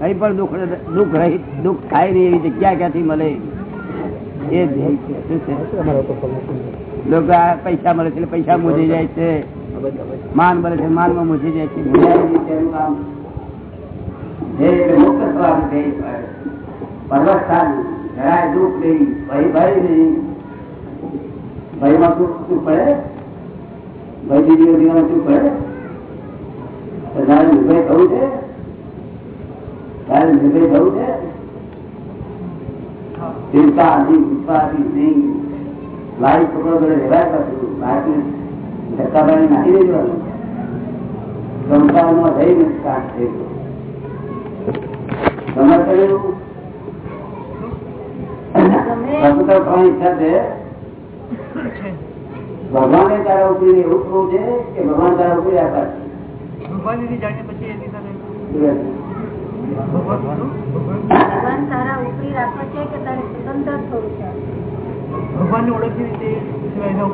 કઈ પણ દુઃખ દુઃખ રહિત દુઃખ થાય નહીં એવી જગ્યા ક્યાંથી મળે? એ લોકો પૈસા મળે છે પૈસા મૂજી જાય છે. માન મળે છે માનમાં મૂજી જાય છે. પર્વત જરાય દુઃખ નહીં, ભય ભય નહીં. શું પડે? ભય દીદીઓ થવું છે? તારે નિર્ભય થવું છે? ચિંતા નહીં ઉત્પાદી નહીં. લારી છોકરો જોડે રહેવાય પાછું. બાળકને ધક્કા નાખી દેવાનું સંસારમાં જઈને સ્ટાર્ટ થઈ ગયો. તમે કહ્યું ઈચ્છા છે? ભગવાને તારા ઉપરી એવું થવું છે કે ભગવાન તારા ઉપરી આકાર ભગવાન જાણીએ પછી એની સાથે ભગવાન તારા ઉપરી રાખે છે કે તારે સ્વતંત્ર થવું છે? ભગવાનને ઓળખી રીતે સિવાય એના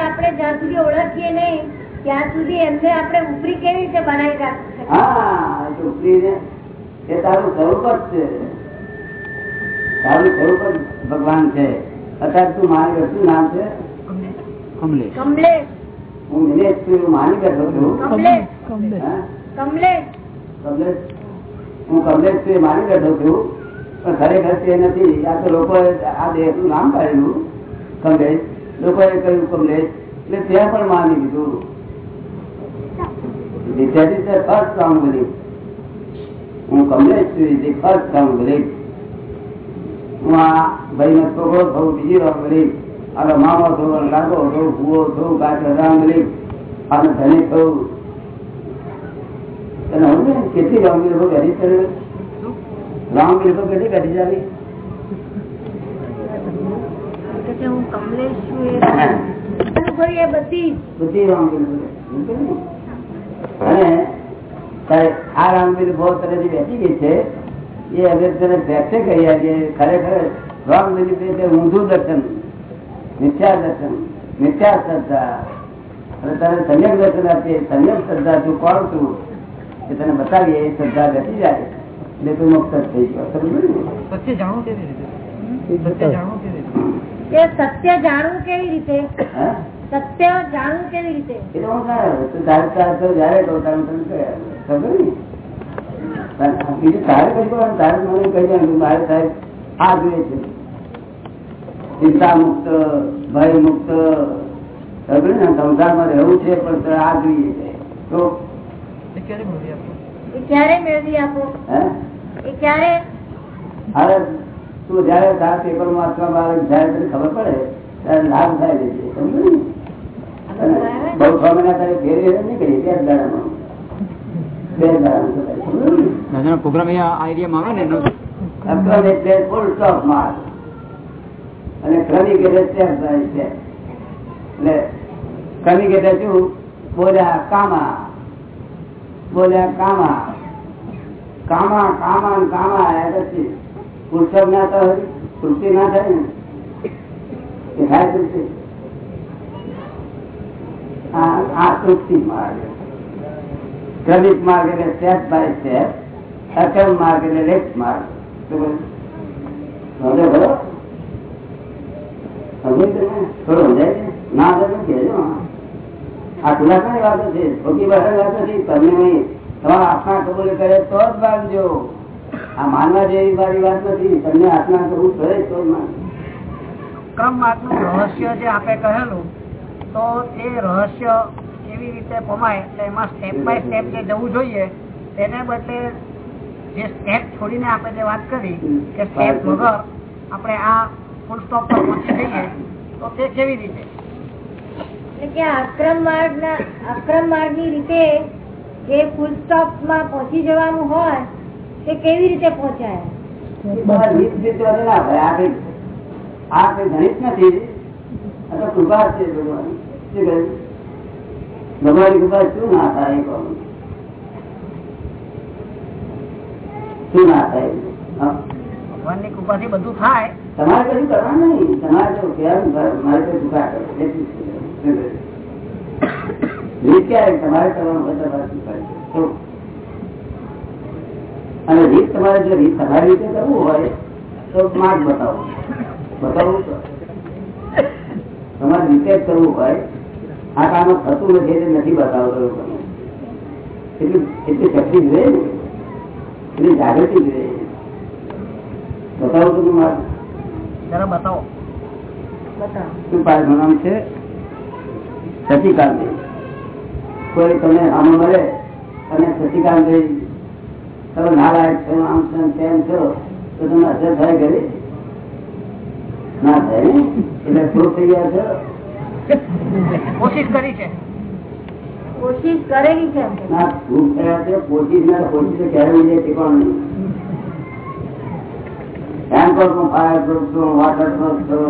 આપણે જ્યાં સુધી ઓળખીએ નહીં ત્યાં સુધી એમને આપણે ઉપરી કેવી રીતે બનાવી રાખી હા ઉપરી ને એ તારું સ્વરૂપ જ છે. તારું સ્વરૂપ જ ભગવાન છે. અત્યારે તું મારી શું નામ છે? કમલેશ. કમલેશ. હું મિનેશ છું એવું માની બેઠો છું. કમલેશ. કમલેશ હું કમલેશ એ માની બેઠો છું. પણ ખરેખર તે નથી. આ તો લોકો આ દેશનું નામ કાઢેલું કમલેશ. લોકોએ કહ્યું કમલેશ. એટલે ત્યાં પણ માની લીધું. હું strong belief. હું આ ભાઈ નો છોકરો થવું બીજી રોંગ બિલીફ આનો મામો થવું લાગો થવું ભૂવો કાચો રોંગ બિલીફ આનો ધનિક ને કેટલી રોંગી લોકો ઘટી કરે? રોંગી લોકો કેટલી ઘટી જાય કે છે હું કમલેશ છું એ અનુભવી એ બધી. બધી રોંગ બિલીફો અને તારે આ રોંગ બિલીફો તને જે બેસી ગઈ છે એ હવે તને ફ્રેક્ચર કરી આપીએ ખરેખર બિલીફ એટલે ઊંધું દર્શન મિથ્યા દર્શન મિથ્યા શ્રદ્ધા. અને તને સંયમ દર્શન આપીએ સંયમ શ્રદ્ધા તું કોણ છું? એ તને બતાવીએ એ શ્રદ્ધા ઘટી જાય. એટલે તું મુક્ત થઈ ગયો. સત્ય જાણવું કેવી રીતે? સત્ય જાણવું કેવી રીતે? સત્ય જાણવું કેવી રીતે? હા? સત્ય જાણવું કેવી રીતે? એ તો હું તું તારે તારે જયારે કહું તારે તને કહે. ને? બીજું તારે કઈ કહો તારે મને કહી દે મારે સાહેબ આ જોઈએ છે. ચિંતા મુક્ત ભય મુક્ત સમજ્યું ને સંસારમાં રહેવું છે પણ આ જોઈએ છે. તો ક્યારે મળી આપો? ક્યારે મેળવી આપો? એ ક્યારે? હવે તું જયારે તારા પેપર વાંચવા આવે જયારે તને ખબર પડે ત્યારે લાભ થાય છે બહુ છ મહિના તારે ઘેર નહીં કરી બે દાડામાં? પ્રોગ્રામ અહીંયા આવે ને ફૂલ સ્ટોપ અને ક્રમિક એટલે ક્રમિક શું? કામા. બોલ્યા, કામા કામા કામા કામા એ પછી પુસ્તક ના થાય તૃપ્તિ ના થાય ને તૃપ્તિ આ તૃપ્તિ માર્ગ ક્રમિક માર્ગ એટલે સ્ટેપ બાય સ્ટેપ અચલ માર્ગ એટલે લેફ્ટ માર્ગ શું કહ્યું? સમજો તમે? થોડું ના સમજો તો કહેજો. આ ખુલાસાની વાતો છે ભોગી ભાષાની વાત નથી. તમે નહીં તમારા આત્મા કબૂલ કરે તો જ બાંધજો આ માનવા જેવી મારી વાત નથી. તમને આત્મા કબૂલ કરે તો જ. ક્રમ કેવી રીતે પમાય? એમાં સ્ટેપ બાય સ્ટેપ જે જવું જોઈએ, તેને બદલે જે સ્ટેપ છોડીને આપણે જે વાત કરી, કે સ્ટેપ વગર આપણે આ ફૂલ સ્ટોપ પર પહોંચી જઈએ, તો તે કેવી રીતે? કે આક્રમ માર્ગ ના આક્રમ માર્ગની રીતે જે ફૂલ સ્ટોપમાં પહોંચી જવાનું હોય તે કેવી રીતે પહોંચાય બહાર નીત નીત વાળે ના હોય. આ કઈ- આ કઈ ગણિત નથી આ તો કૃપા છે ભગવાન શું કહ્યું? ભગવાનની કૃપા શું ના થાય એ કહો. શું ના થાય હા? ભગવાનની કૃપાથી બધું થાય તમારે કશું કરવાનું નહીં તમારે જો કહેવાનું ઘર મારે કઈ કૃપા કરો એટલું જ છે. શું કહ્યું? રીત ક્યારે તમારે કરવાનું હોય તમારે શું અને રીત તમારે જો રીત તમારી રીતે કરવું હોય તો માર્ગ બતાવો. બતાવું તમારે રીતે જ કરવું હોય આ કામ થતું નથી એટલે નથી બતાવતો એવું કરવું. એટલી એટલી શક્તિ જોઈએ ને? એટલી જાગૃતિ જોઈએ. બતાવું તો માર્ગ જરા બતાવો. બતાવો શું પાછું નામ છે? સચિકાંત કોઈ તમે આમાં મળે અને શશિકાંત તમે નાલાયક છો આમ છો તેમ છો તો તમને અસર થાય ઘરે ના થાય એટલે શું થઈ ગયા છો? કોશિશ કરી છે. કોશિશ કરેલી છે ના થયા છે કોશિશ ના કોશિશ ક્યારે ઉજે નહીં. ફાયર પ્રૂફ છો પ્રૂફ છો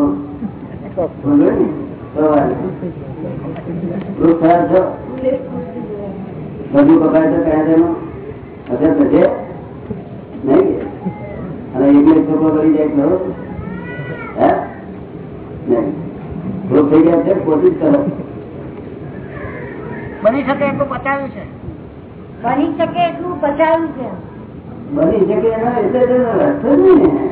સમજો ને? તો પ્રૂફ થયા છો? બધું પકડાય તો કયા તેનો અસર થશે નહીં? અને એકને છોકરો કરી જાય તો હે? નહીં. પ્રૂફ થઈ ગયા છે? કોશિશ કરો. બની શકે એટલું બચાવ્યું છે. બની શકે એટલું પચાવ્યું છે. બની શકે એના એટલે તો રસ્તો નહીં ને.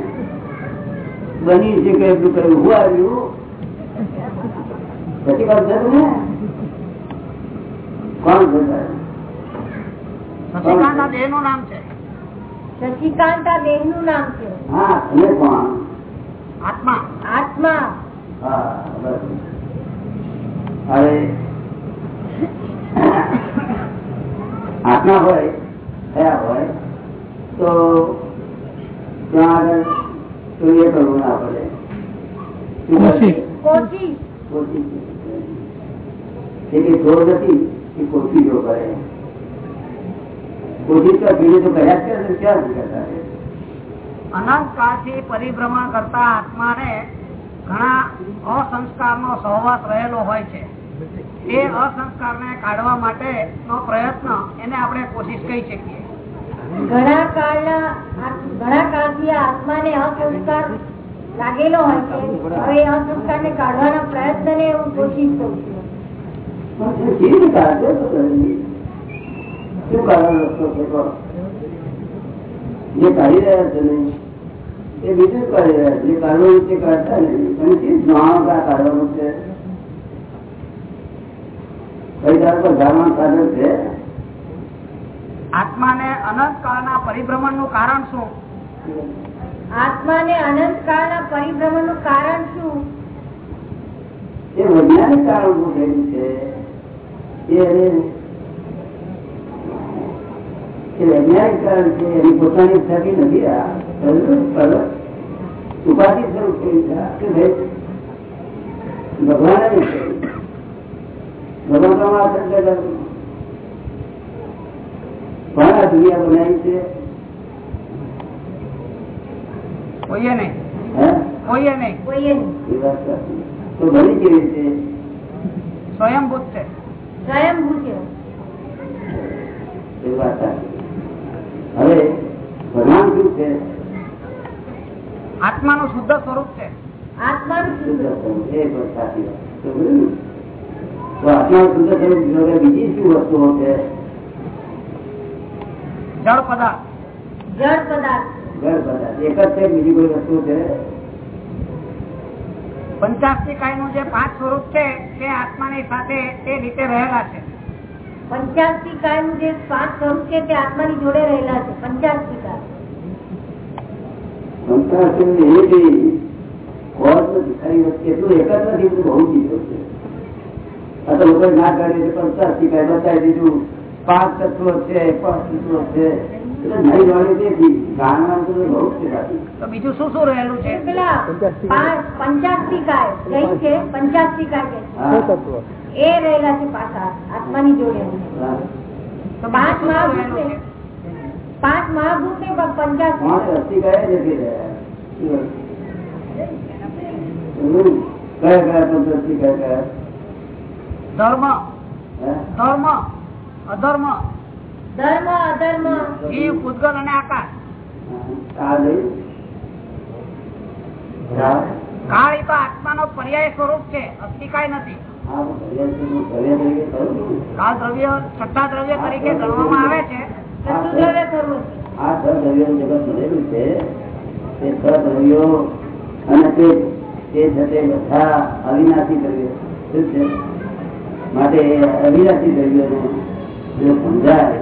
બની શકે એટલું કર્યું. હું આવ્યું? પછી વાત છે તારે? શશિકાંત દેહનું નામ છે. શશિકાંત આ દેહનું નામ છે. હા તમે કોણ આત્મા. આત્મા. હવે આત્મા હોય થયા હોય તો ત્યાં આગળ સૂર્ય કરવું ના પડે. કોચી કોશિશ. કોશિશ. એ જોર નથી એ કરે તો બીજું તો કરે ક્યાં નથી કરતા અનંત કાળથી પરિભ્રમણ કરતા આત્માને ઘણા અસંસ્કારનો સહવાસ રહેલો હોય છે. એ અસંસ્કારને કાઢવા માટે નો પ્રયત્ન એને આપણે કોશિશ કહી શકીએ. ઘણા કાળના ઘણા કાળથી આત્મા આત્માને અસંસ્કાર લાગેલો હોય છે. હવે એ અસંસ્કારને કાઢવાના પ્રયત્નને હું કોશિશ કરું છું. કેવી રીતે કાઢે તો કરી? શું કારણ રસ્તો છે જે કાઢી રહ્યા છે ને એ બીજું જ કાઢી રહ્યા છે જે કાઢવાનું તે કાઢતા નહીં તમે કેવી જાણો કે કાઢવાનું છે કઈ તાર પર જાણવાનું સાધન છે આત્માને અનંત કાળના પરિભ્રમણનું કારણ શું આત્માને અનંત કાળના પરિભ્રમણનું કારણ શું એ વૈજ્ઞાનિક કારણ શું થયું છે એ એ વૈજ્ઞાનિક કારણ છે એની પોતાની થતી નથી? ઉપાધિ સ્વરૂપ છે છે? ભગવાને. ભગવાન દુનિયા બનાવી છે? કોઈએ નહીં. હે? કોઈએ નહીં. કોઈએ નહીં. તો બની કેવી રીતે? સ્વયંભૂત છે સ્વયંભૂ છે એ વાત સાચી. હવે ભગવાન શું છે આત્માનું શુદ્ધ સ્વરૂપ છે આત્માનું શુદ્ધ શુદ્ધ સ્વરૂપ. એ પણ સાચી વાત. તો ને? આત્મા શુદ્ધ સ્વરૂપ જોડે બીજી શું વસ્તુઓ છે? જળ પદાર્થ. જળ પદાર્થ. ઘર બધા એક જ છે બીજી કોઈ વસ્તુ છે? પંચાશી કાયનું જે પાંચ સ્વરૂપ છે તે આત્માની સાથે તે રીતે રહેલા છે. પંચાશી કાળનું જે પાંચ સ્વરૂપ છે તે આત્માની જોડે રહેલા છે. પંચાશી કાળ સંતાન એ બી હોત નથી ખરી વસ્તુ એટલું એક જ નથી બધું બહુ ચીજો છે? આ તો લોકો ના કરે છે? પચાસ શીખાય બતાવી દીધું પાંચ તત્વો? છે પાંચ તત્વો છે એટલે નહીં જાણ્યું તેથી જાણવાનું તો બહુ જ છે બાકી તો બીજું શું શું રહેલું છે? પેલા પાંચ પંચાશી કાળ કઈ છે? પંચાશી કાળ કે એ રહેલા છે પાછા આત્માની જોડે તો પાંચ મહાભૂત પાંચ મહાભૂત ને પાંચ અસ્તી કયા જતી રહ્યા હમ. કયા કયા અસ્થિ કયા કયા ધર્મ. ધર્મ અધર્મ. ધર્મ અધર્મ. જીવ પૂતગલ અને આકાશ કાળ એ તો પર્યાય સ્વરૂપ છે અસ્થિકાય નથી. કાળ દ્રવ્ય છઠ્ઠા દ્રવ્ય તરીકે ગણવામાં આવે છે. આ છ દ્રવ્યો જગત મળેલું છે. તે સદ્રવ્યો અને તે તે બધા અવિનાશી દ્રવ્યો. શું છે? માટે અવિનાશી દ્રવ્યોને જો સમજાય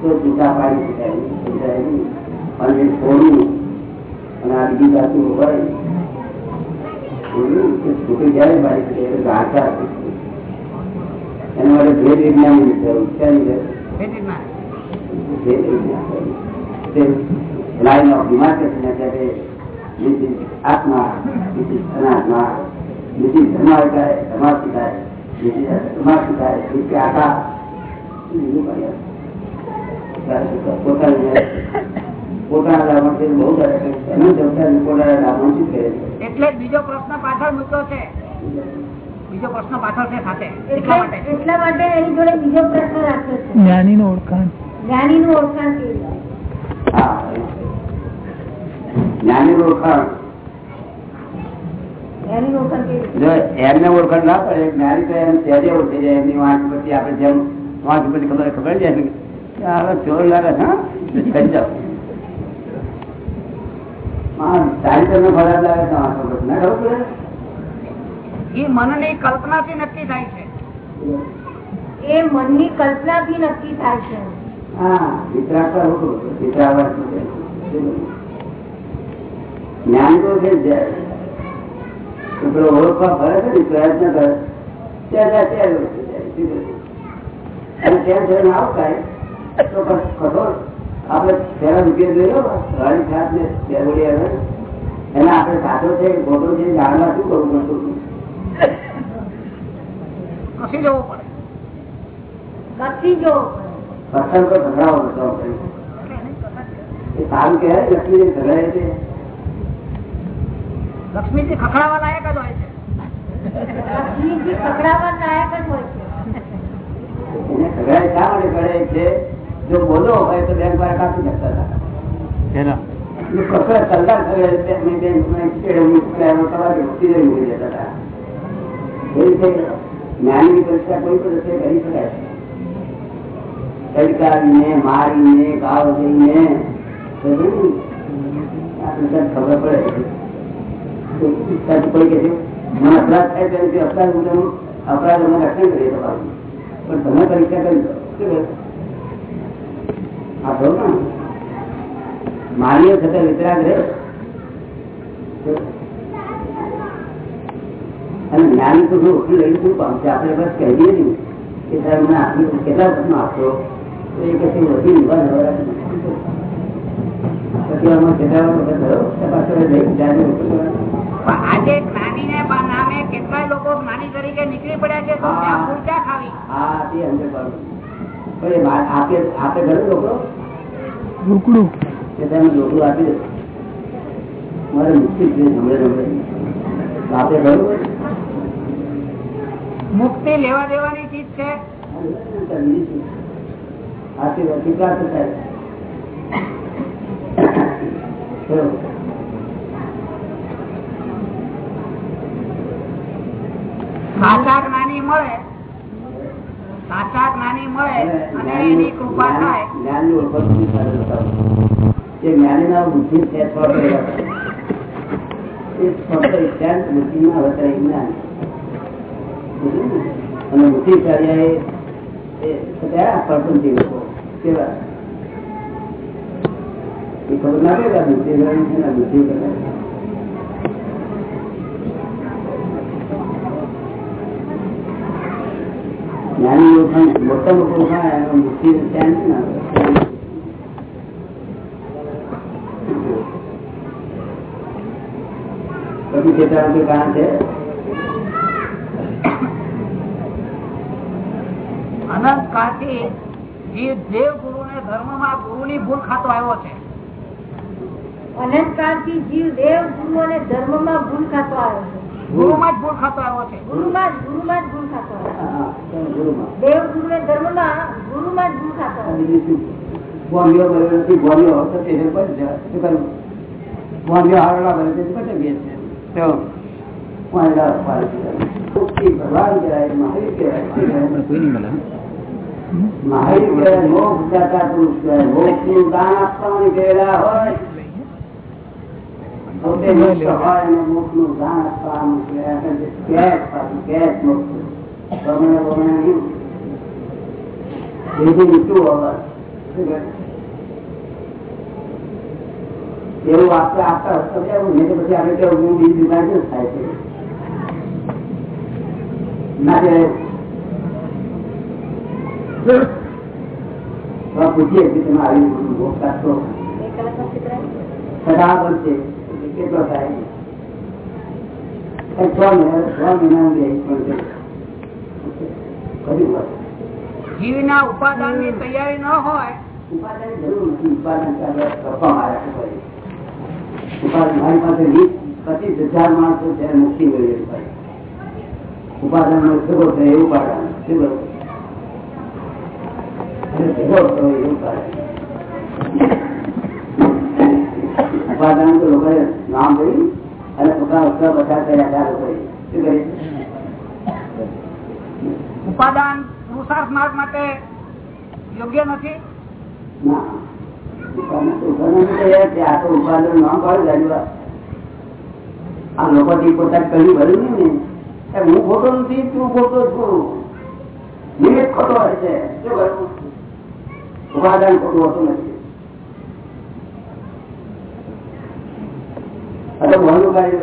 તો ટૂંકા પાડી શકાય સમજાય નહીં. અને એ અને આ બીજી ધાતુ હોય છૂટી ક્યારે પાડી શકે? એટલે ગાતા એના માટે ભેદ વિજ્ઞાનની જરૂર છે લાઈન ઓફ ડિમાર્કેશન એટલે this is આત્મા એટલે આખા પોતાની પોતાના લાભ માટે બહુ દરેક એનો જવાબદારી પોતાના લાભ કરે છે? એટલે બીજો પ્રશ્ન પાછળ મૂક્યો છે. બીજો પ્રશ્ન પાછળ છે સાથે. એટલા માટે. એટલા માટે એની જોડે બીજો પ્રશ્ન રાખ્યો છે. જ્ઞાની નું ઓળખાણ. જ્ઞાની નું ઓળખાણ કેવી હા જ્ઞાની ઓળખાણ. કલ્પના નું ઓળખાણ કેવી રીતે? જો એમને ઓળખાણ ના પડે જ્ઞાની તો એમ સહેજે ઓળખી જાય એમની વાંચ પછી આપણે જેમ વાંચ પછી ખબર ખબર જાય ને કે ચોર લાગે હા? કરી જાઓ. હા સારી તમને ખરાબ લાગે તો વાંચો પછી ના ખબર પડે? એ મનની કલ્પનાથી નક્કી થાય છે. એ મનની કલ્પનાથી નક્કી થાય છે. હા વિતરાગતા હોતું વિતરાગત જ્ઞાન તો છે જ તો પેલો ઓળખવા ફરે છે ને પ્રયત્ન કરે. ત્યાં ત્યાં ત્યાં ઓળખી જાય. શું કહ્યું? અને ત્યાં જઈને આવતા તો કશ- કઠોર. આપણે પેલા રૂપિયા જોયો રાણી સાત ને બે ગોળી આવે. એના આપણે સાચો છે ખોટો છે જાણવા શું કરવું પડતું? ખસી જવું પડે? કસી જો પસંદ તો ભગડાવો બધો આપણે. એ સારું કહેવાય લક્ષ્મી ભગાય છે. લક્ષ્મીજી ખખડાવા લાયક જ હોય છે. લક્ષ્મીજી લાયક જ હોય છે. શા માટે કરે છે જો બોલો હોય તો બેંક વાળા કાપી શકતા હતા. કલાક રીતે જ્ઞાનની પરીક્ષા કોઈ પણ રસ્તે કરી શકાય મારીને ગાવ દઈને ખબર પડે સાહેબ કોઈ કહે છે મને અપરાધ થાય ત્યારે અપરાધ મુજબ અપરાધ અમે રક્ષણ કરીએ તમારું પણ તમે પરીક્ષા કરી દો શું કહે? આ કહો ને માનીય છતાં વિતરાગ રહે અને જ્ઞાન તો શું લઈને શું પામશે આપણે બસ કહી દઈએ ને કે સાહેબ મને આટલું કેટલા પ્રશ્નો આપશો તો એ પછી વધી નવરાત્રી પછી આમાં કેટલા વખત થયો તપાસ જઈ. પણ આજે જ્ઞાની ને નામે કેટલાય લોકો જ્ઞાની તરીકે નીકળી પડ્યા છે તો ત્યાં ફૂલ ખાવી? હા તે અંદર પણ આપે આપે ઘણું લોકો રોકડું? કે તમે લોકો આપી દે. મારે મુક્તિ છે હમણાં હમણાં આપે ઘણું મુક્તિ લેવા દેવાની ચીજ છે? આશીર્વાદ કેટલા થાય ચલો. સાચા જ્ઞાની મળે, સાચા જ્ઞાની મળે અને એની કૃપા થાય. જ્ઞાની ના. બુદ્ધિ છે બુદ્ધિ જ્ઞાન અને બુદ્ધિશાળી એ કયા પરપંચી લોકો કેવા? એ ખબર ના પડે બુદ્ધિ કરે જ્ઞાની ઓળખાણ મોટા લોકો એનો કારણ છે અનંત ગુરુ ને ધર્મમાં ગુરુ ની ભૂલ ખાતો આવ્યો છે. અનંત કાળથી જીવ દેવ ગુરુ અને ધર્મમાં ભૂલ ખાતો આવ્યો છે. ગુરુ માં જ ભૂલ ખાતો આવ્યો છે. ગુરુમાં જ ગુરુમાં જ ભૂલ ખાતો આવ્યો હા, હા, ચાલો, ગુરુમાં. દેવ ગુરુ ને કહેવાય. મોક્ષનું દાન આપવાની કહેલા હોય. તો તે મુક્ત હોય અને મોક્ષનું દાન આપવાનું કહેવાય. કે કેશ પાછું કેશ મોક્ષ. બમણે એવું આપણે આપતા એવું નહીં પછી આપણે કેવું? હું બીજી દુકાન જ થાય? છે ના કે તો પૂછીએ કે તમે આવી ભોગ કેટલો થાય છ. મહિના છ મહિના કર્યું ઉપાદાનની તૈયારી ન હોય. જરૂર નથી. ઉપાદાન. ઉપાદાન મારી પાસે પચીસ હજાર માણસો ત્યારે મુક્તિ મેળવેલી ઉપાદાન નો ભેગો છે એવું ઉપાદાન. એવું ઉપાદાન. તો લોકોએ નામ કર્યું અને ઉત્તર બધા કર્યા લોકોએ શું કરે ઉપાદાન પુરુષાર્થ માર્ગ માટે યોગ્ય નથી? આ લોકો થી પોતાને કહ્યું ભર્યું ને હું ખોટો નથી, તું ખોટો છું નિમિત્ત ખોટો છે, શું ઉપાદાન ખોટું હોતું નથી. આ તો બહારનું કાર્ય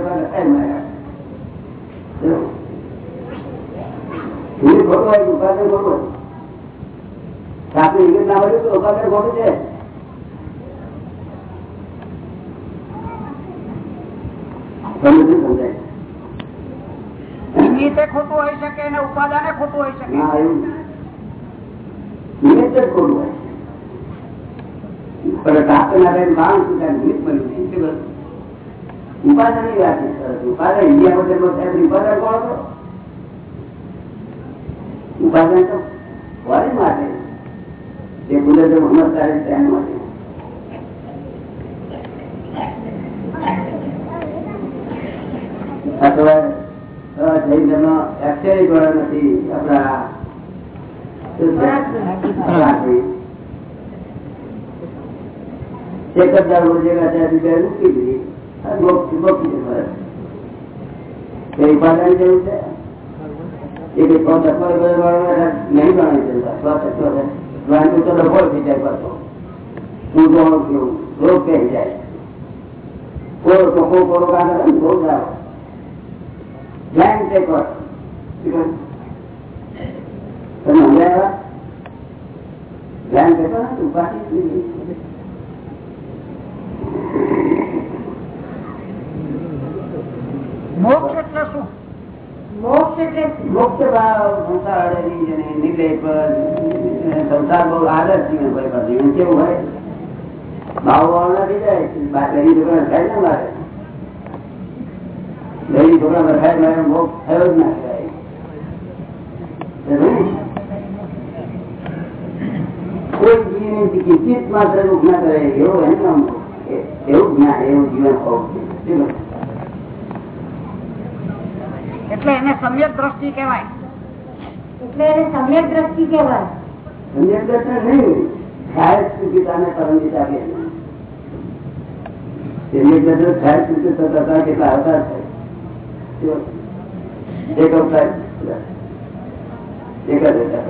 માર્યા. ખોટું હોય ઉપાદાન ખોટું હોય આપણે નિમિત્ત ના મળ્યું તો ઉપાદાન ખોટું છે. ખોટું શકે અને ઉપાદાને ખોટું હોઈ શકે. ના ખોટું હોય પણ માણસ નિમિત્ત બન્યું વાત છે ઇન્ડિયા સાહેબ ઉપાદાન કોણ હતો? ઉપાદાન તો. એક હજાર દાળ રોજેગા ત્યાંથી મૂકી દીધી મોક્ષ- મોક્ષ જેવું છે? એ કઈ અથવા એક નહીં ગણાય છે. અથવા તત્વ છે તો હું જોઉં છું, રોગ થઈ જાય. કોરો ટોકો કોરો કાગળ બહુ સારો ધ્યાન તે કર તમે સમજાયા ધ્યાન કરતો મોક્ષ એટલે શું? મોક્ષ એટલે મુક્ત ભાવ સંસાર અડેલી અને નિર્લેપ સંસાર બહુ આદર્શ જીવન હોય પાછું જીવન કેવું હોય ભાવ વાળો નથી જાય બા- ગરીબ છોકરા થાય ને મારે ગરીબ છોકરા થાય મારે, મોક્ષ થયો જ ના કહેવાય. સમજ્યું ને? કોઈ જીવન કિંચિત માત્ર દુઃખ ના કરે એવું એનું નામ મોક્ષ. એ- એવું જ્ઞાન, એવું જીવન હોવું જોઈએ. શું કહ્યું? એટલે એને સમ્યક દ્રષ્ટિ કહેવાય. એટલે એને સમ્યક દ્રષ્ટિ કહેવાય. સમ્યક દ્રષ્ટિ નહીં સાહેબ સુખિતાને પરમગીતા કે સમ્યક સાહેબ કેટલા હતા છે? એક અવતાર. એક જ અવતાર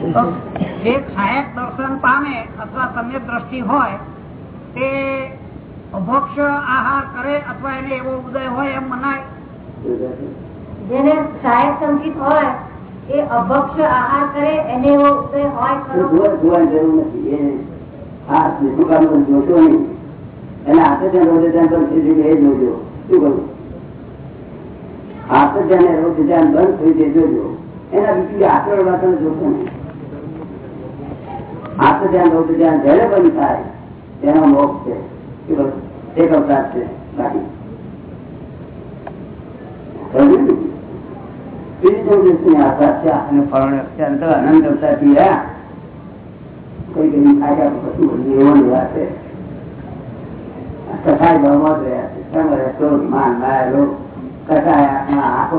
તો જે સહાયક દર્શન પામે અથવા સમ્યક દ્રષ્ટિ હોય તે અભક્ષ આહાર કરે અથવા એને એવો ઉદય હોય એમ મનાય. જેને સહાયક સંકિત હોય એ અભક્ષ આહાર કરે એને એવો ઉદય હોય જોવાની જરૂર નથી. એ હા શું કામ જોશો નહીં. એને હાથે ત્યાં રોજે ધ્યાન બંધ થઈ જાય એ જોજો. શું કરું હાથે ધ્યાન રોજે ધ્યાન બંધ થઈ જાય જોજો. એના બીજું આગળ વાતો જોશો નહીં. હાથ ધ્યાન રોજ ધ્યાન જયારે બંધ થાય, તેનો મોક્ષ છે? એક અવતાર છે. બાકી આખો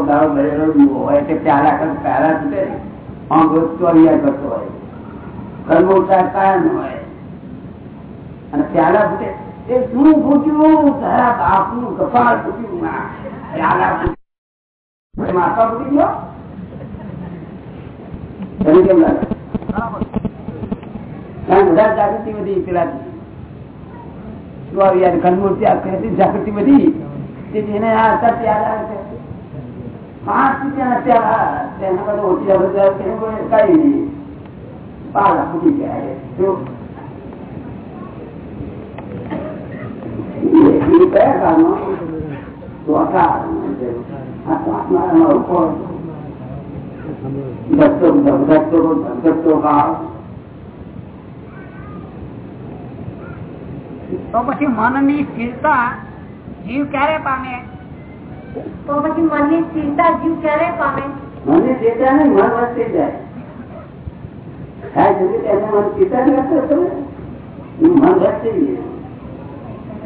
દાડો ભરેલો હોય તે પ્યાલા કર પ્યાલા આમ રોજ ચોરિયા કરતો હોય. કર્મ ઉતાર કાયમ પ્યાલા પ્યાલા બધા જાગૃતિ બધી પેલા ઘનમૂર્તિ આ જાગૃતિ બધી એને આ હતા પાંચ રૂપિયાના પ્યારા તેના કરતા ઓછી જાગૃતિ કઈ નહીં પાલા ફૂટી ગયા જો કયા કારણો ચોથા આ ઉપર ધકતો ધકતો ધકતો ભાવ. તો પછી મનની સ્થિરતા જીવ ક્યારે પામે? તો પછી મનની સ્થિરતા જીવ ક્યારે પામે? મનની સ્થિરતા નહીં મન વસ્તી જાય થાય કે એને મન નહીં કરતો તમે?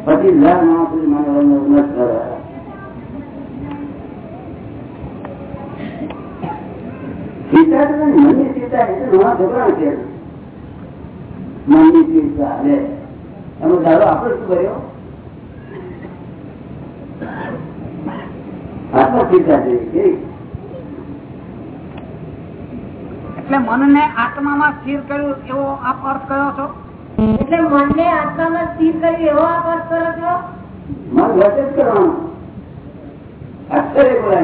પછી લાખ માણસ મને મત કરે ચિંતા તો મનની ચિંતા એટલે નવા ઝઘડા છે. મનની ચિંતા, લે. એમાં દાડો આપણે શું કર્યો? આત્મચિંતા છે કેવી એટલે મનને આત્મામાં સ્થિર કર્યું એવો આપ અર્થ કયો છો? એટલે મનને આત્મામાં સ્થિર કર્યું એવો આપ અર્થ કરો છો? મન વચ જ કરવાનું. અક્ષરે બોલાય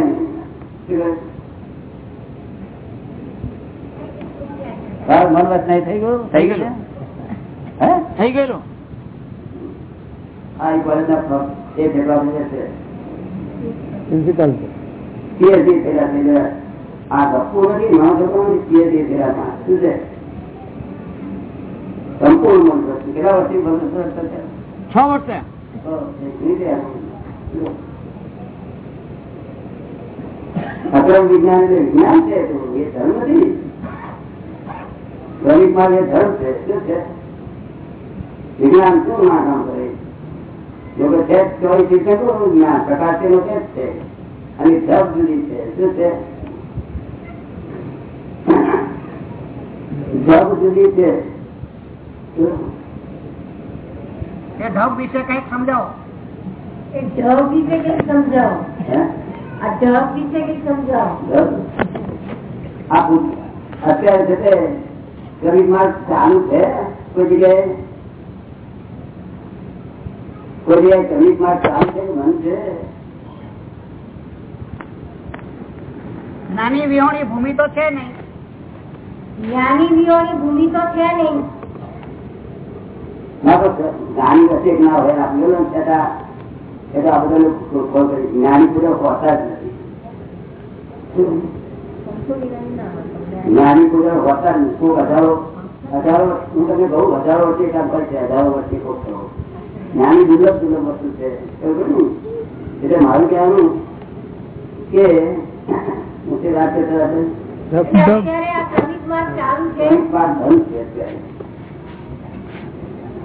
મન થઈ ગયું? થઈ ગયેલું. હે? થઈ ગયેલું? આ કોલેજના એ ભેગા મળે છે. પ્રિન્સિપાલ પીએચડી પેલા થઈ ગયા આ નથી શું છે? સંપૂર્ણ કેટલા વર્ષથી છ વર્ષે. અક્રમ વિજ્ઞાન એટલે વિજ્ઞાન છે તો એ ધર્મ નથી. ગરીબમાં એ ધર્મ છે શું છે? વિજ્ઞાન શું ના કામ કરે? જો કે છે ચોવીસ શિક્ષકો વિજ્ઞાન પ્રકાશ તેનો છે અને ધબ જુદી છે. શું છે? ધબ જુદી છે એ ઢબ વિશે કંઈક સમજાવો. એ ઢબ વિશે કંઈક સમજાવો. આ ઢબ વિશે કંઈક સમજાવો. આ અત્યારે છે તે શ્રમિક માર્ગ ચાલુ છે. કોઈ જગ્યાએ કોઈ જગ્યાએ માર્ગ ચાલુ છે મન છે? નાની વિહોણી ભૂમિ તો છે નહીં. જ્ઞાની ભૂમિ તો છે નહીં. ના તો જ્ઞાની વચ્ચે ના હોય આપણે ને છતાં એ તો આ બધા લોકો ખોલ કરી જ્ઞાની પૂર્વક હોતા જ નથી. જ્ઞાની પૂર્વક હોતા જ નથી. કોઈ હજારો હજારો હું તમને બહુ હજારો વર્ષે કામ કરે છે હજારો વર્ષે કોક થયો જ્ઞાની દુર્લભ દુર્લભ વસ્તુ છે. એટલે મારું કહેવાનું કે હું તે વાત કરતા હતા, એટલે અત્યારે આ શ્રમિક માર્ગ ચાલુ છે શ્રમિક માર્ગ બંધ છે અત્યારે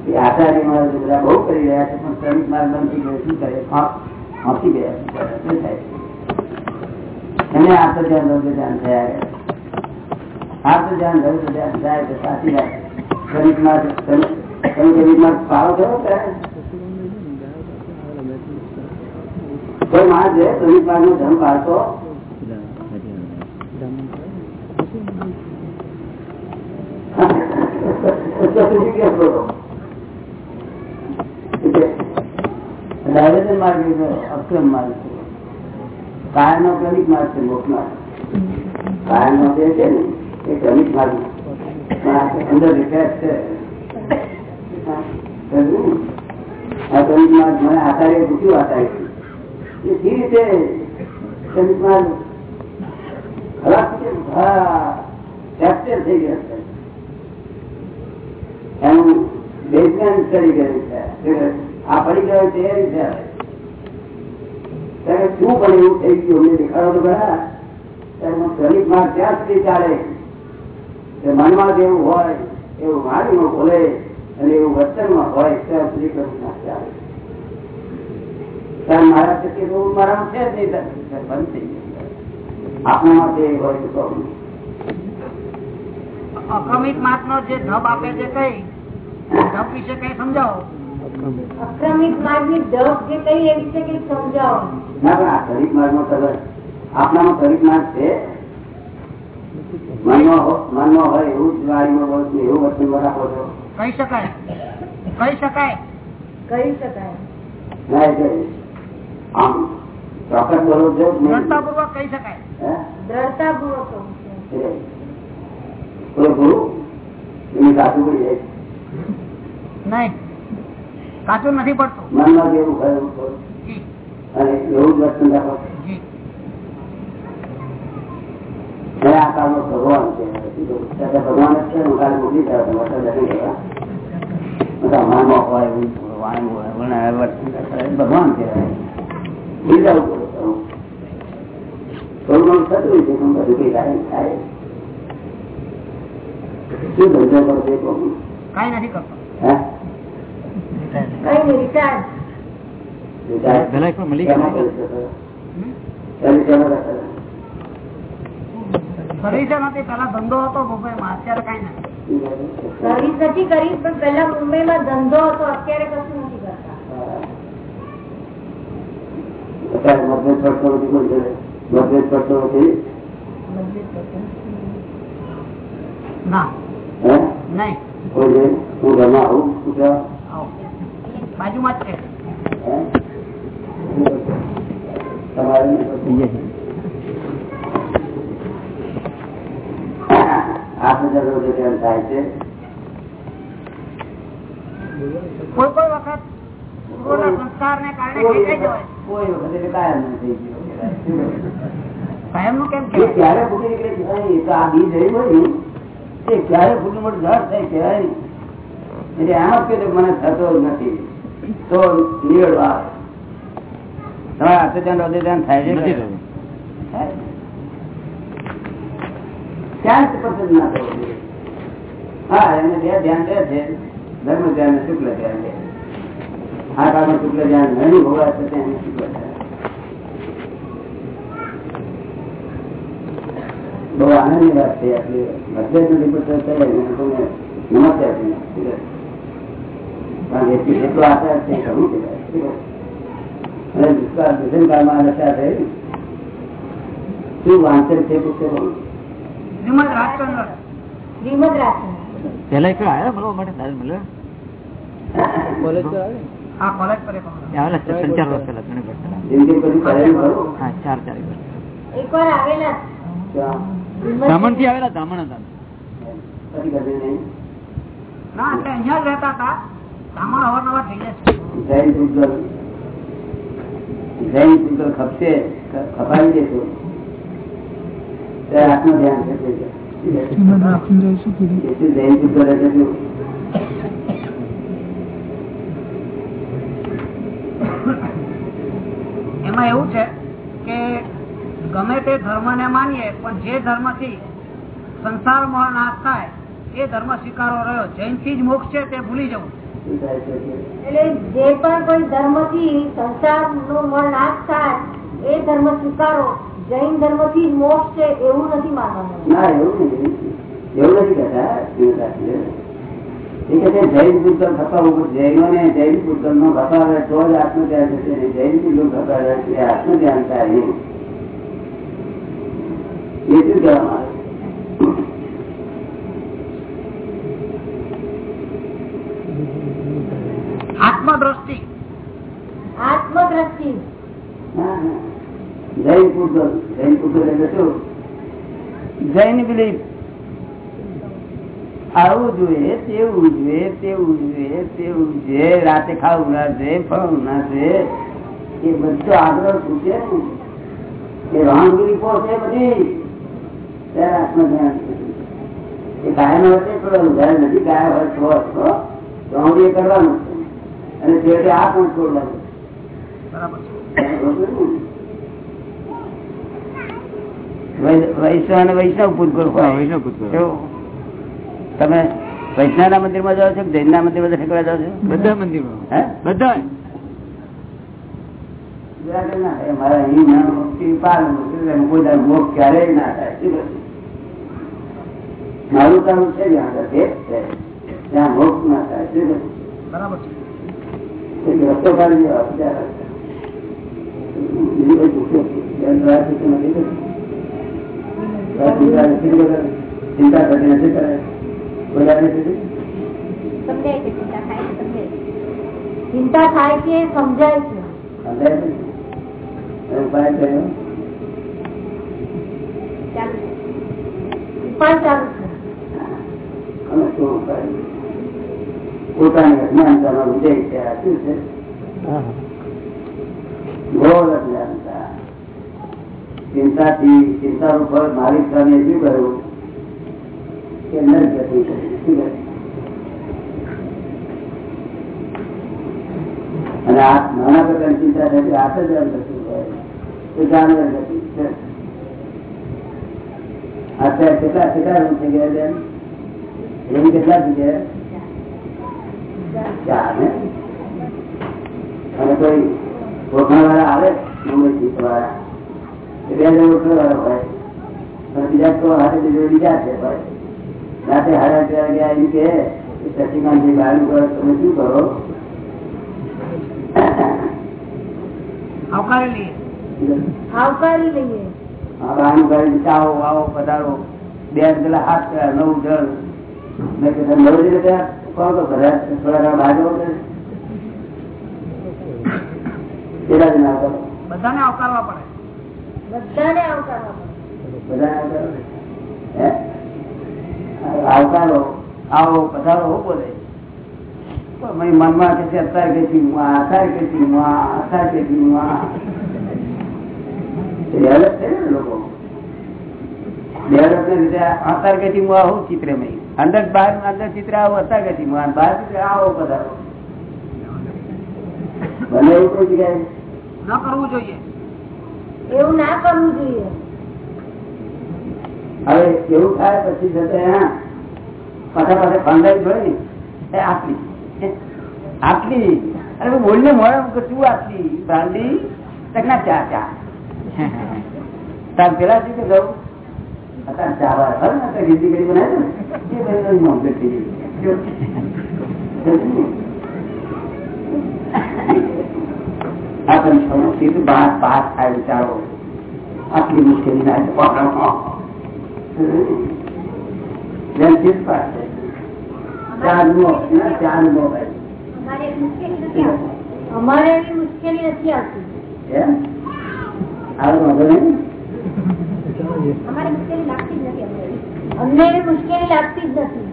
એ આચાર્ય મહારાજ બધા બહુ કરી રહ્યા છે પણ શ્રમિક માર્ગ બંધ થઈ ગયો શું કરે ફાંસી ગયા શું કરે? શું થાય એને આત્મ ધ્યાન રૌદ્ર ધ્યાન થયા કરે. આત્મ ધ્યાન રૌદ્ર ધ્યાન થાય તો સાચી વાત શ્રમિક માર્ગ શ્રમિક શ્રમિક માર્ગ સારો થયો કે કોઈ માણસ છે શ્રમિક માર્ગ નો ધર્મ પાડતો ડાયરેક્શન માર્ગ મને આચાર્ય પૂછ્યું આચાર્ય એ રીતે ક્રમિક માર્ગ ખરાબ હા થઈ ગયા છે એનું બેઝમેન્ટ રીતે ત્યારે શું પણ ત્યારે ચાલે. મનમાં જેવું હોય, એવું વાણીમાં બોલે અને એવું વચનમાં હોય, ત્યાં સુધી કરવું માર્ગ ચાલે. ત્યાં મારા પ્રત્યે તો મારામાં છે જ નહીં બંધ થઈ ગયું. આપણા તે હોય તો અક્રમિક માર્ગ નો જે ધબ આપે છે કઈ? ધબ વિશે કઈ સમજાવો? અક્રમિક માર્ગની ઢબ જે કઈ એ વિશે કઈ સમજાવો. ના પણ આ શરીર માર્ગનો કલર. આપણામાં શરીર માર્ગ છે. મનમાં હોય એવું જ વાણીમાં બોલતું એવું વચન રાખો છો. કહી શકાય. કહી શકાય. કહી શકાય. ના એટલે આમ ચોક્કસ બોલો છો દ્રઢતાપૂર્વક કહી શકાય. હે? દ્રઢતા પૂર્વક ગુરુ એની સાચું પડી જાય. નહીં. કાચું નથી પડતું. મનમાં જેવું અને એવું જ રાખો. ભગવાન છે. ભગવાન જ છે હું કાલે મોકલી જાય ભગવાન કહેવાય. થોડું થતું છે બધું કઈ થાય શું ધંધો કરો તે કહું કઈ નથી કરતો. હે? કઈ નહીં રિટાયર. વિચાર પેલા એક વાર મળી કેમાં ગયા. કરી શકો? ત્યારે કેમાં કરતા? સર્વિસ નથી પેલા ધંધો હતો મુંબઈમાં અત્યારે કઈ નથી. સર્વિસ નથી કરી પણ પેલા મુંબઈમાં ધંધો હતો અત્યારે કશું નથી કરતા. અત્યારે મતભેદ પડતો નથી કોઈ જોડે. મતભેદ પડતો નથી. ના. હે? નહીં. કોઈ જોડે? હું ઘરમાં આવું બાજુમાં જ છે. હે? તમારે નહીં પૂછવું? આત્મજગત જે ધ્યાન થાય છે. કોઈ કોઈ વખત સંસ્કારને કારણે કોઈ વખત કાયમ ન ગયો ગયું. કાયમનું કેમ એ તો આ બીજ રહી હોય ને, એ ક્યારે ફૂટી મોટું ઝાડ થાય કહેવાય એટલે આમ કે મને થતો નથી. તો નિવેડવા. તમારા હૃદય ધ્યાન થાય છે. ક્યાં પસંદ ના થવું જોઈએ. હા એને બે ધ્યાન રહે છે. ધર્મ ધ્યાન શુક્લ ધ્યાન રહે આ કાળમાં શુક્લ ધ્યાન નહીં હોવા છતાં એને શુક્લ ધ્યાન બહુ આનંદની વાત છે આટલી મતભેદ નથી ત્યારે એને તમને નમસ્તે આપીને કારણ કે એટલો આચાર છે ઘણું કહેવાય. અને દુષ્કાળ ભજનકાળમાં આ થઈ. શું વાંચન છે પુસ્તકો? શ્રીમદ રાજચંદ્ર શ્રીમદ રાજચંદ્ર પેલા એક વાર મળવા માટે દાદા મળ્યો? કોલેજ એક ચાર વર્ષ ઘણી? હા ચાર ચાર વર્ષ. એકવાર આવેલા? બ્રાહ્મણથી આવેલા બ્રાહ્મણ હતા. પછી કદી નહીં. ના એટલે અહીંયા જ રહેતા હતા સામાન અવારનવાર થઈ જાય છે જૈન પૂતગલ જૈન પૂતગલ ખપશે ખ- ખપાવી દેશો ત્યારે આત્મ ધ્યાન થશે એટલું જૈન પૂતગલ એટલે શું? એમાં એવું છે કે ગમે તે ધર્મ ને માનીએ પણ જે ધર્મથી સંસાર મોહ નાશ થાય એ ધર્મ સ્વીકારો રહ્યો. જૈનથી જ મોક્ષ છે તે ભૂલી જવું? એટલે જે પણ કોઈ ધર્મથી સંસાર નો મળ નાશ થાય એ ધર્મ સ્વીકારો. જૈન ધર્મથી મોક્ષ છે એવું નથી માનવાનું. ના એવું નહીં એવું નથી કહેતા જૈન પૂતગલ ખપાવવું પણ જૈનોને જૈન પૂતગલ નો ખપાવે તો જ આત્મધ્યાન થશે. જૈન પૂતગલ ખપાવે એટલે આત્મ ધ્યાન થાય નહીં. એ શું કહેવામાં આવે આત્મદ્રષ્ટિ. આત્મદ્રષ્ટિ. હા, હા. જૈન પૂતગલ જૈન પૂતગલ એટલે શું? જૈન બિલીફ આવું જોઈએ તેવું જોઈએ તેવું જોઈએ તેવું જોઈએ. રાતે ખાવું ના જોઈએ ફળવું ના જોઈએ. એ બધું આગળ શું છે એ બિલીફો છે બધી. ત્યારે આત્મધ્યાન એ કાયમ વચ્ચે છોડવાનું જયારે નથી કાયમ હોય તો તો રોંગ એ કરવાનું અને છેવટે આ પણ છોડવાનું બરાબર છે. વૈ- વૈષ્ણવ અને વૈષ્ણવ પૂતગલ વૈષ્ણવ પૂતગલ. તમે વૈષ્ણવ ના મંદિરમાં જાઓ છો કે જૈન ના મંદિરમાં ઠેકવા જાઓ છો? બધા મંદિરમાં. હે? બધા. નિરાકરણ ના થાય મારે અહીં કોઈ દાડો ક્યારેય ના થાય? મારું કામ છે ત્યાં મોક્ષ ના થાય શું બરાબર રસ્તો કાઢી ચિંતા કરી નથી કરે. થાય કે સમજાય છે. થાય સમજાય છે? ઉપાય કર્યો ચાલુ ઉપાય ચાલુ છે. અને શું પોતાની પોતાની અજ્ઞાનતામાં ઉદય છે આ શું છે? ઘોર અજ્ઞાનતા. ચિંતાથી ફળ શું કહ્યું કે નરગતિ જતું શું? અને આ નાના પ્રકારની ચિંતા થતી હાથ જ તો અત્યારે કેટલા કેટલા રૂમ થઈ ગયા બેન કેટલા જગ્યાએ? ચાર ને અને કોઈ ઓળખાણ વાળા આવે મુંબઈ વાળા એ બે જણ ઓળખાણ વાળા હોય. અને બીજા તો હાથે બીજો બીજા છે ભાઈ રાતે હાડા અગિયાર ગયા એમ કે શશિકાંતજી બહાર કરો તમે શું કરો? આવકારી લઈએ. આવકારી લઈએ. આ બહારનું કરી ચાવો આવો પધારો. બે પેલા હાથ કર્યા નવ જણ. મેં કીધું નવ ત્યાં કોણ તો ભર્યા થોડા ઘણા બહાર જવો આવતા બધાને આવકારવા પડે. બધાને આવકારવા પડે. બધા હે? આવકારો? આવો પધારો હો બોલે? પણ મનમાં કે છે અત્યારે કે છું હું આ, અત્યારે કે છું હું આ, અત્યારે કે છું હું આ. એ ને લોકો? ડેવલપ ને લીધે અત્યારે કે છું હું ચિત્રમય અંદર બહાર અંદર ચિત્ર આવું હતા કે બહાર ચિત્ર આવો બધા. ભલે એવું કોઈ જગ્યાએ. ન કરવું જોઈએ. એવું ના કરવું જોઈએ. હવે એવું થાય પછી હા પાછા પાછા હોય ને એ આટલી. આટલી. અરે હું બોલને મળે શું આટલી? બ્રાન્ડી તક ના ચા ચા. તાર પેલા સુધી કે જવું આટલી મુશ્કેલી ના અમારે એવી મુશ્કેલી નથી આવતી. મુશ્કેલી લાગતી જ નથી અમને. એવી મુશ્કેલી લાગતી જ નથી.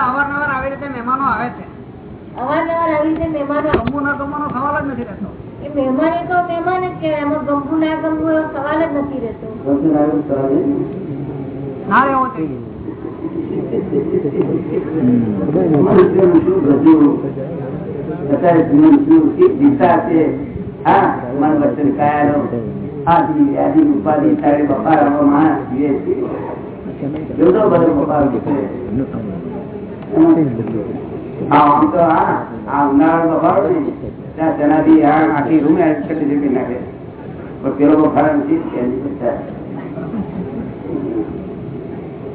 અવારનવાર આવી રીતે મહેમાનો આવે છે. અવારનવાર આવી રીતે મહેમાનો ગમવું ન ગમવાનો સવાલ જ નથી રહેતો. એ મહેમાન એ તો મહેમાન જ કહેવાય એમાં ગમવું ના ગમવું એવો સવાલ જ નથી રહેતો. ના રહેવો જોઈએ? અત્યારે જીવન શું એ દિશા છે હા મન વચન કાયાનો આદિ વ્યાધિ ઉપાધિ તારે બપારામાં માણસ જીવે છે જોતો બધો બપારો છે હા આમ તો હા આ ઉનાળો બફારો ને ત્યાં જનાથી આ આખી રૂમ કેટલી જગ્યાએ નાખે પણ પેલો બફારા નથી જ એની કરતા. આદિ વ્યાધિ ઉપાધિ બફારો માંથી એને જઈ જાય તો પછી રામ થઈ ગયો.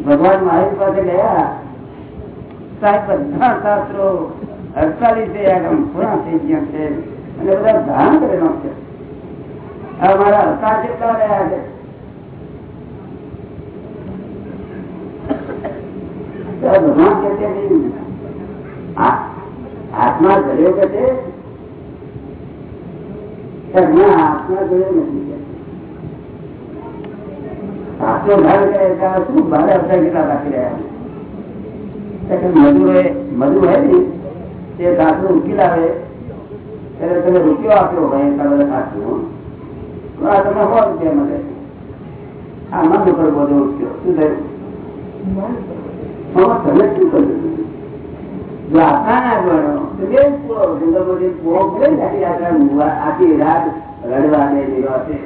ભગવાન મહાવીર પાસે ગયા સાહેબ બધા શાસ્ત્રો અડતાલીસ આગમ પૂરા થઈ ગયા છે અને બધા ધારણ કરેલો છે મારા હતા કેટલા રહ્યા છે ત્યારે ભગવાન આત્મા ઘડ્યો કે ભારે કેટલા બાકી રહ્યા તે દાંતનો ઉકેલ આવે. ત્યારે તમે રૂપિયો આપ્યો હોય તમારે સાચું તો આ તમે સો રૂપિયા આ મન ઉપર બધો ઉઠ્યો શું થયું? આખી રાત રડવા દે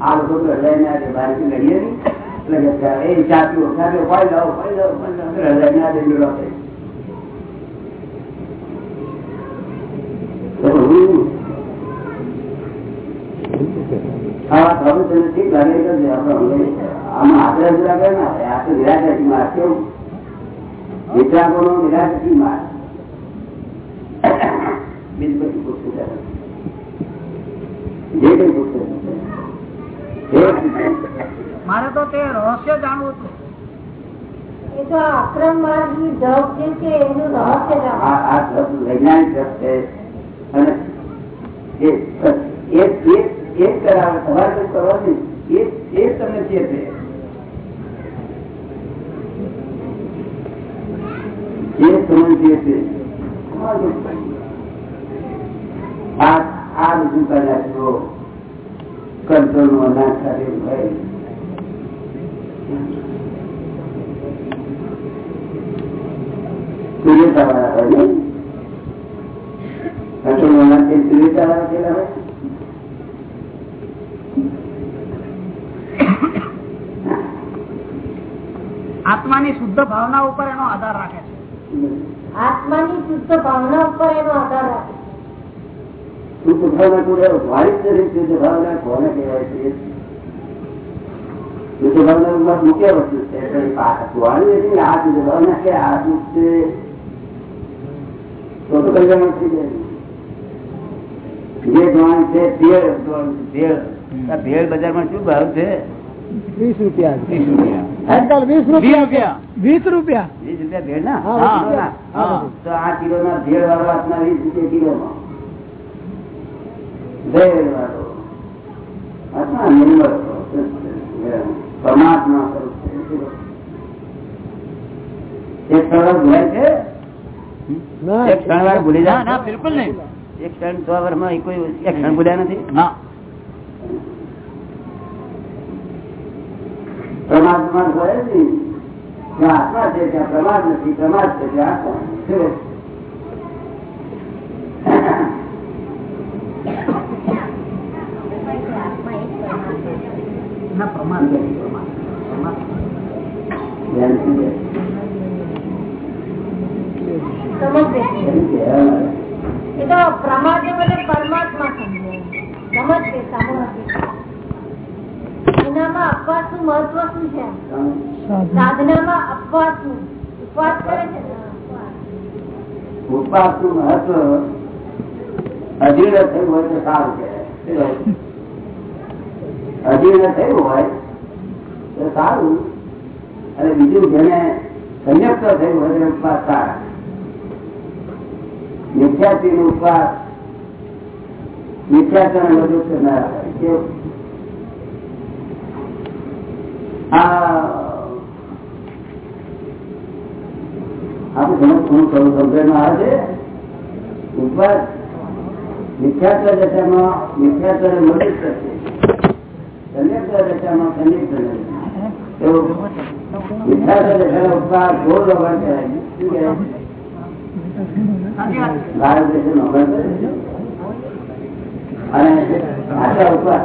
આ લોકો તો રડાઈ ના દે બહારથી લડીએ નહીં. એ ચા પીવો ચા પીવો કોઈ લાવો કોઈ લાવો કોઈ લાવો રડાઈ ના દે છે. ઠીક લાગે જે આપણે આમાં આગ્રહ જ ને ને આ તો નિરાકરથી માર કેવું કંઈ પૂછતું જાય. મારે તો તે રહસ્ય જાણવું હતું. એ તો આક્રમ માર્ગની જપ જે છે એનું રહસ્ય જાણો આ આ શબ્દ વૈજ્ઞાનિક શબ્દ છે. અને એ કરાવે તમારે કંઈ એ તમને ચેતે એ સમજીએ તમને ચેતે આ બધું છો કંટ્રોલનું સાથે ભાઈ સૂર્યતા વાળા હોય ને? કંટ્રોલનું સૂર્યતા હોય? આત્માની શુદ્ધ ભાવના ઉપર એનો આધાર રાખે છે. આત્માની શુદ્ધ ભાવના ઉપર એનો આધાર રાખે શુદ્ધ ભાવના કોઈ વાળી જ નથી શુદ્ધ ભાવના કોને કહેવાય છે? શુદ્ધ ભાવના મુખ્ય વસ્તુ છે વાળી નથી આ શુદ્ધ ભાવના કે આ શુદ્ધ છે. તો તો કલ્યાણ થઈ જાય જે ધોવાણ છે ભેળ ભેળ ભેળ બજારમાં શું ભાવ છે? ત્રીસ રૂપિયા. ત્રીસ રૂપિયા. આજકાલ વીસ રૂપિયા વીસ રૂપિયા. વીસ રૂપિયા. ભેડ ના. તો આ કિલો ના ભેડ વાળો. વીસ રૂપિયા કિલો પરમાત્મા એક ક્ષણ એક વાર ભૂલી જાય ના બિલકુલ નહીં. એક ક્ષણ સો વર્ષમાં કોઈ એક ક્ષણ ભૂલ્યા નથી? ના. પરમાત્મા હોય જ નહીં આત્મા છે ત્યાં પ્રમાદ નથી પ્રમાદ છે ત્યાં આત્મા છે. ના પ્રમાણ પ્રમાણ પ્રમાણ. ધ્યાનથી જાય. સમજ બેસી એમ કહેવાય. એ તો પ્રમાદ ને બદલે પરમાત્મા સમજે સમજ બે સામૂહિક એનામાં અપવાસનું મહત્વ શું છે સાધનામાં અપવાદ શું ઉપવાસ કરે છે ઉપવાસ. નું મહત્વ અજીર્ણ થયું હોય તો સારું કે અજીર્ણ થયું હોય તો સારું. અને બીજું જેને સંયુક્ત થયું હોય તેને ઉપવાસ સારા. મિથ્યાથી નો ઉપવાસ મિથ્યાચરણ વધુ કરનાર હોય કેવું? આ આપણે સમજ હું સમજણમાં આવે છે. ઉપવાસ મિથ્યાત્વ દશામાં મિથ્યાત્વ મદદ કરશે સંયુક્ત દશામાં સંયુક્ત મિથ્યાત્વ દશાનો ઉપવાસ ગોળ વગર કહેવાય. શું કહેવાય? ભારત દેશનો વગર કરે અને આટલા ઉપવાસ.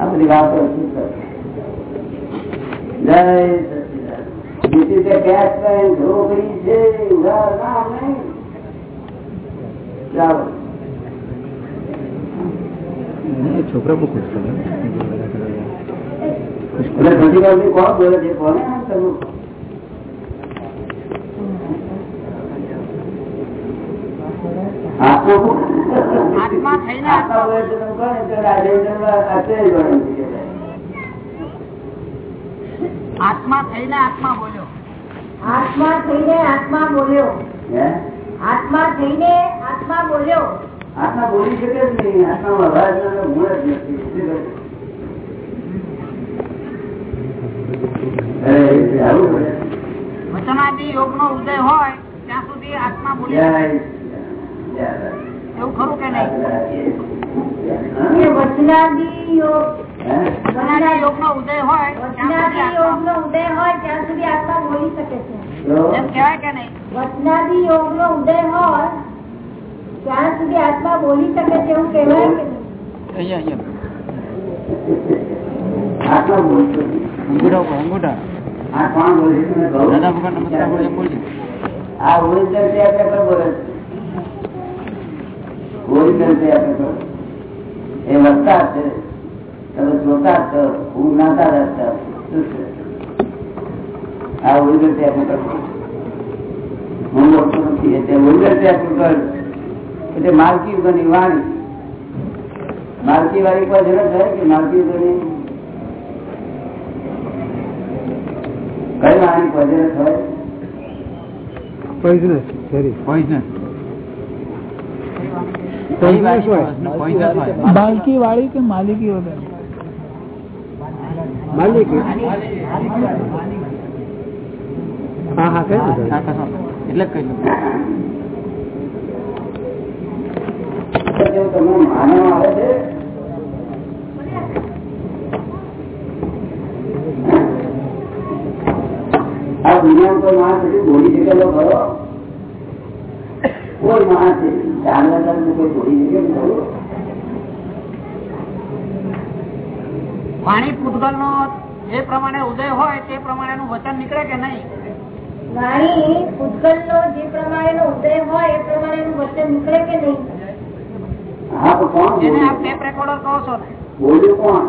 આ બધી વાતો જય. છે ઉધાર નહીં. ચાલો છોકરા બહુ ખુશ થયો બધી બાજુ કોણ બોલે છે કોને તમે કરવું? આત્મા થઈને આત્મા તમે થઈને બોલ્યો. આત્મા થઈને આત્મા બોલ્યો. આત્મા થઈને આત્મા બોલ્યો. આત્મા બોલી શકે જ નહીં. આત્મા અવાજ મૂળ જ નથી. વચનાદી યોગ નો ઉદય હોય ત્યાં સુધી આત્મા બોલી. એવું ખરું કે નહીં કે વચનાદી યોગ હે? વચનાદી યોગ નો ઉદય હોય ત્યાં સુધી વચનાદી યોગ આત્મા- નો ઉદય હોય ત્યાં સુધી આત્મા બોલી શકે છે તો એમ કહેવાય કે નહીં વચનાદી યોગ નો ઉદય હોય ત્યાં સુધી આત્મા બોલી શકે છે એવું કહેવાય કે નહીં? અહીંયા અહીંયા આત્મા બોલતો નથી. અંગૂઠા ઉપર અંગૂઠા આ કોણ બોલે છે તમે કહો? દાદા ભગવાન નમસ્કાર બોલે એમ બોલજો આ ઓરિજિનલ ટેપ રેકર્ડ બોલે છે ઓરિજિનલ ટેપ રેકર્ડ એ વક્તા છે. તમે જોતા જ હું નાતા રહેતા શું છે? આ ઓરિજિનલ ટેપ રેકર્ડ હું બોલતો નથી. એટલે ઓરિજિનલ ટેપ રેકર્ડ એટલે માલકી બની વાણી. માલકી વાળી કોઈ જરૂર છે કે માલકી બની કઈ વાણી કોઈ જરૂર હોય? પોઈઝનસ પોઈઝનસ પોઈઝનસ હોય પોઈઝનસ હોય બાલકી વાળી કે માલિકી વગર? માલિકી. હા હા નહીં. એટલે જ કહી દઉં. જેવું તમને માનવ આવે છે આ દુનિયા તો માણસ બોલી શકેલો ખરો કોઈ માણસ છે? ચાંદા ચાંદ કોઈ શકે ખરો વાણી પૂતગલ નો જે પ્રમાણે ઉદય હોય તે પ્રમાણે નું વચન નીકળે કે નહીં? વાણી પૂતગલ નો જે પ્રમાણે નો ઉદય હોય એ પ્રમાણે નું વચન નીકળે કે નહીં? હા તો કોણ જેને આપ ટેપ રેકોર્ડર કહો છો ને. બોલ્યું કોણ?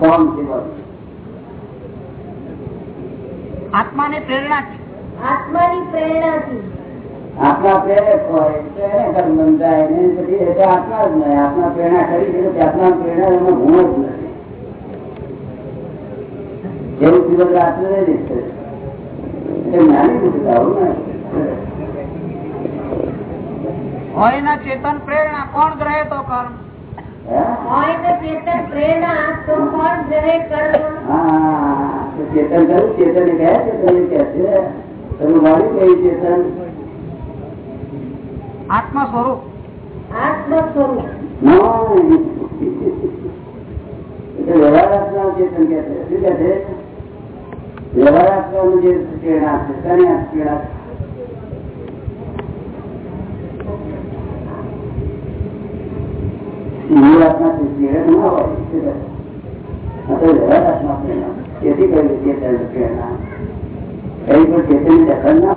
કોણ છે આત્માની પ્રેરણાથી આત્માની પ્રેરણાથી આપણા પ્રેરક હોય તો એને કર્મ બંધાય ને પછી એ તો આત્મા જ નહીં આપણા પ્રેરણા કરી છે તો આત્મા પ્રેરણા એનો ગુણ જ નથી એવું જીવન આત્મ નહીં છે એટલે જ્ઞાની બુદ્ધિ આવું ના હોય ના ચેતન પ્રેરણા કોણ ગ્રહે તો કર્મ? હે? હોય તો ચેતન પ્રેરણા તો કોણ ગ્રહે કર્મ? હા તો ચેતન કયું ચેતન એ કયા ચેતન એ કહે છે. તમે મારી કઈ ચેતન. આત્મ સ્વરૂપ. આત્મ સ્વરૂપ. પ્રેરણા કઈ પણ ચેતન દખલ ના